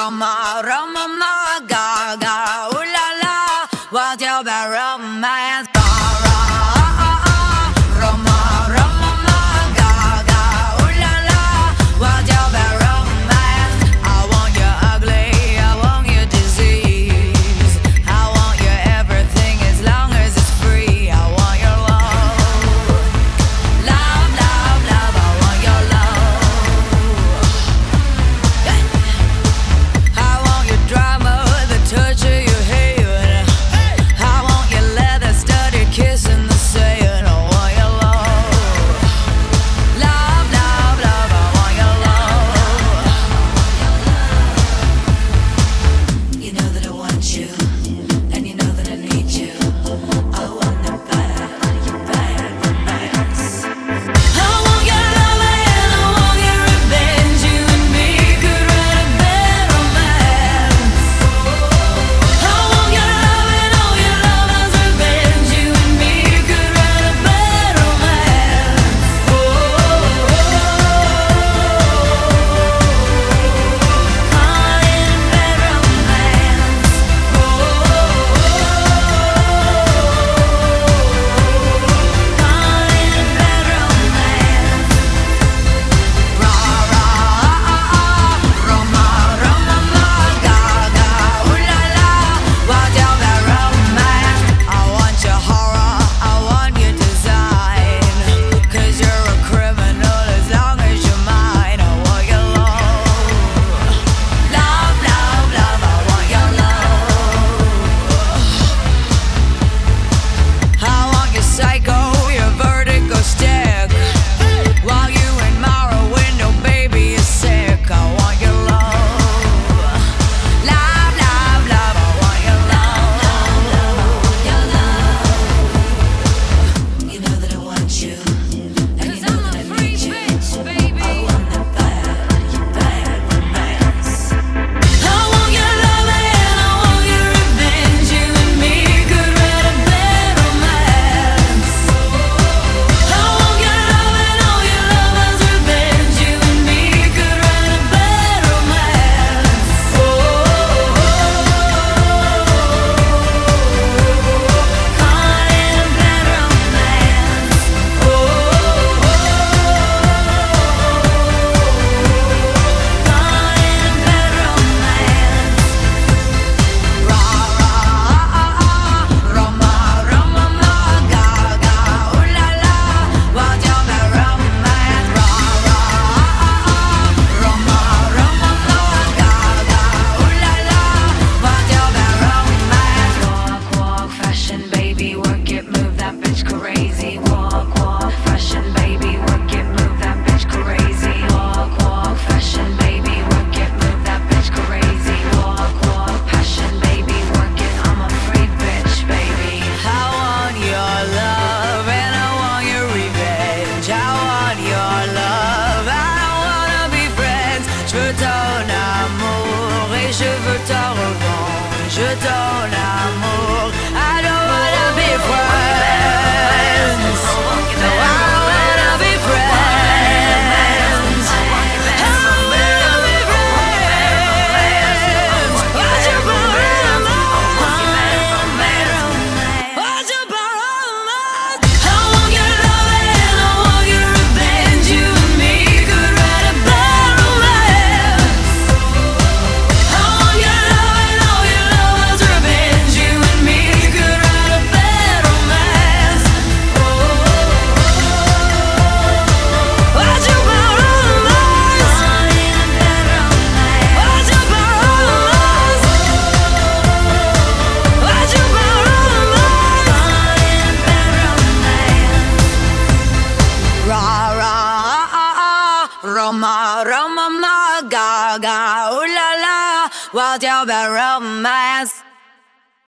Roma, Roma Maga. je donne know. Roma, Roma, Gaga, ooh la la, what's your romance?